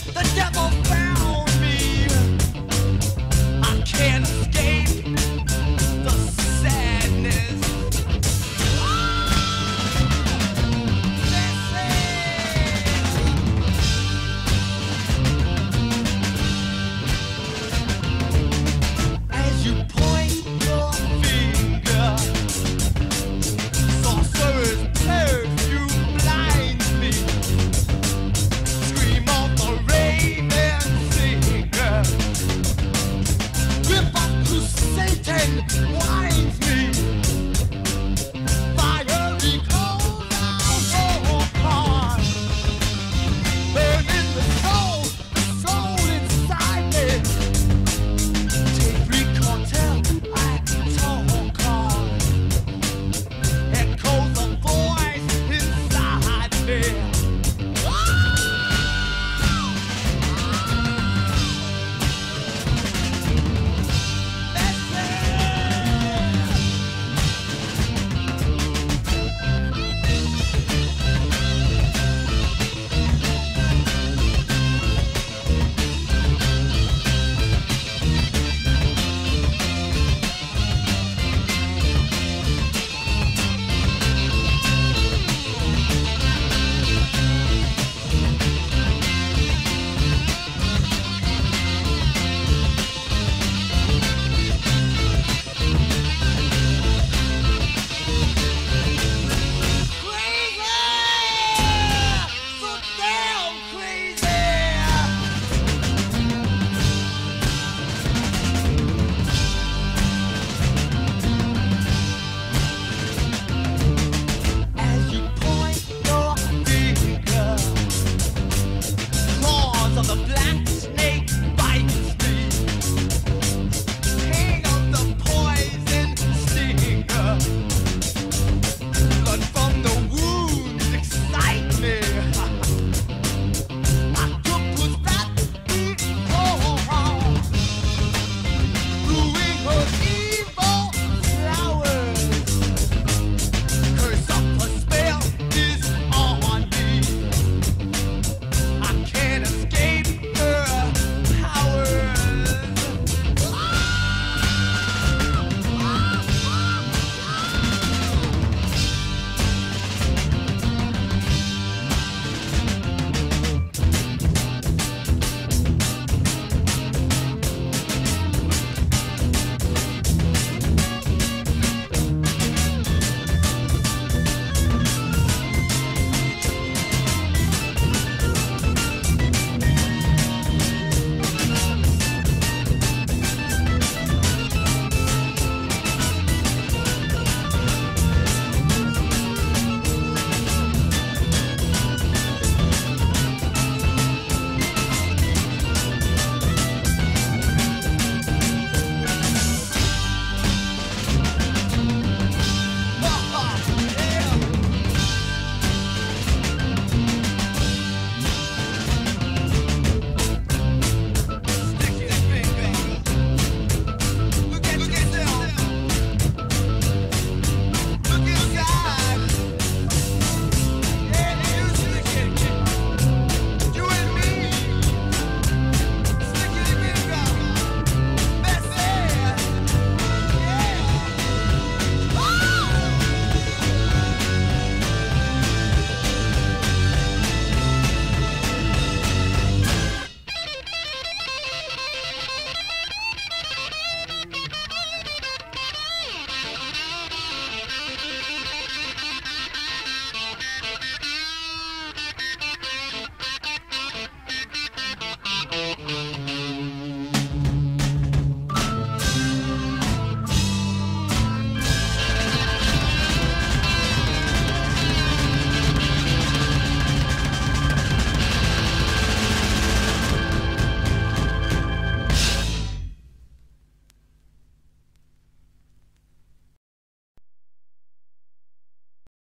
the devil.